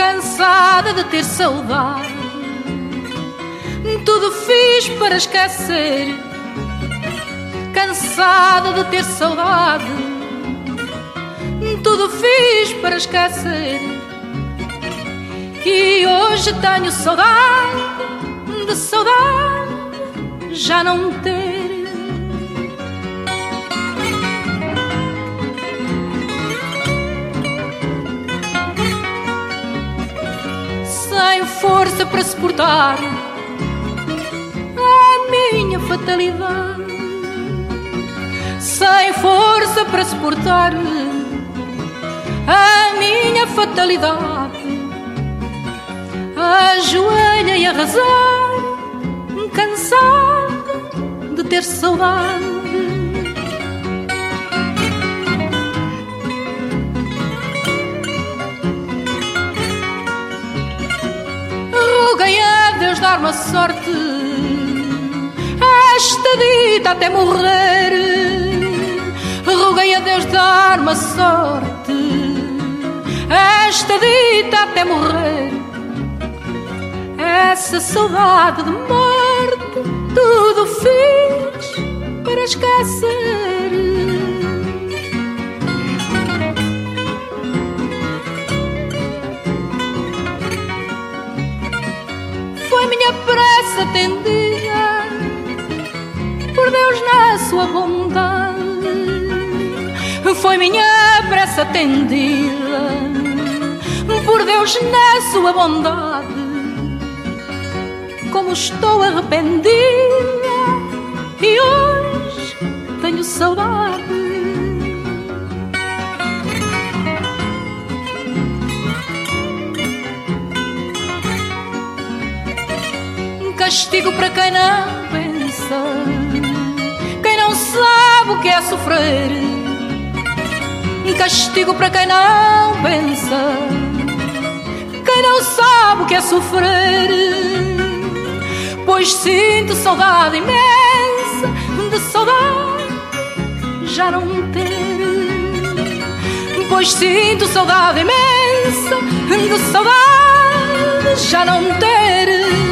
cansada de ter saudade. Tudo fiz para esquecer, cansada de ter saudade. Tudo fiz para esquecer. E hoje tenho saudade de saudade, já não ter. Força para suportar a minha fatalidade. Sem força para suportar a minha fatalidade. Ajoelha e a rezar, cansada de ter saudade. Roguei a Deus dar-me a sorte, esta dita até morrer. Roguei a Deus dar-me a sorte, esta dita até morrer. Essa saudade de morte, tudo fiz para esquecer. Foi minha pressa atendida por Deus na sua bondade. Foi minha pressa atendida por Deus na sua bondade. Como estou arrependida castigo para quem não pensa, quem não sabe o que é sofrer. Castigo para quem não pensa, quem não sabe o que é sofrer. Pois sinto saudade imensa de saudade já não ter. Pois sinto saudade imensa de saudade já não ter.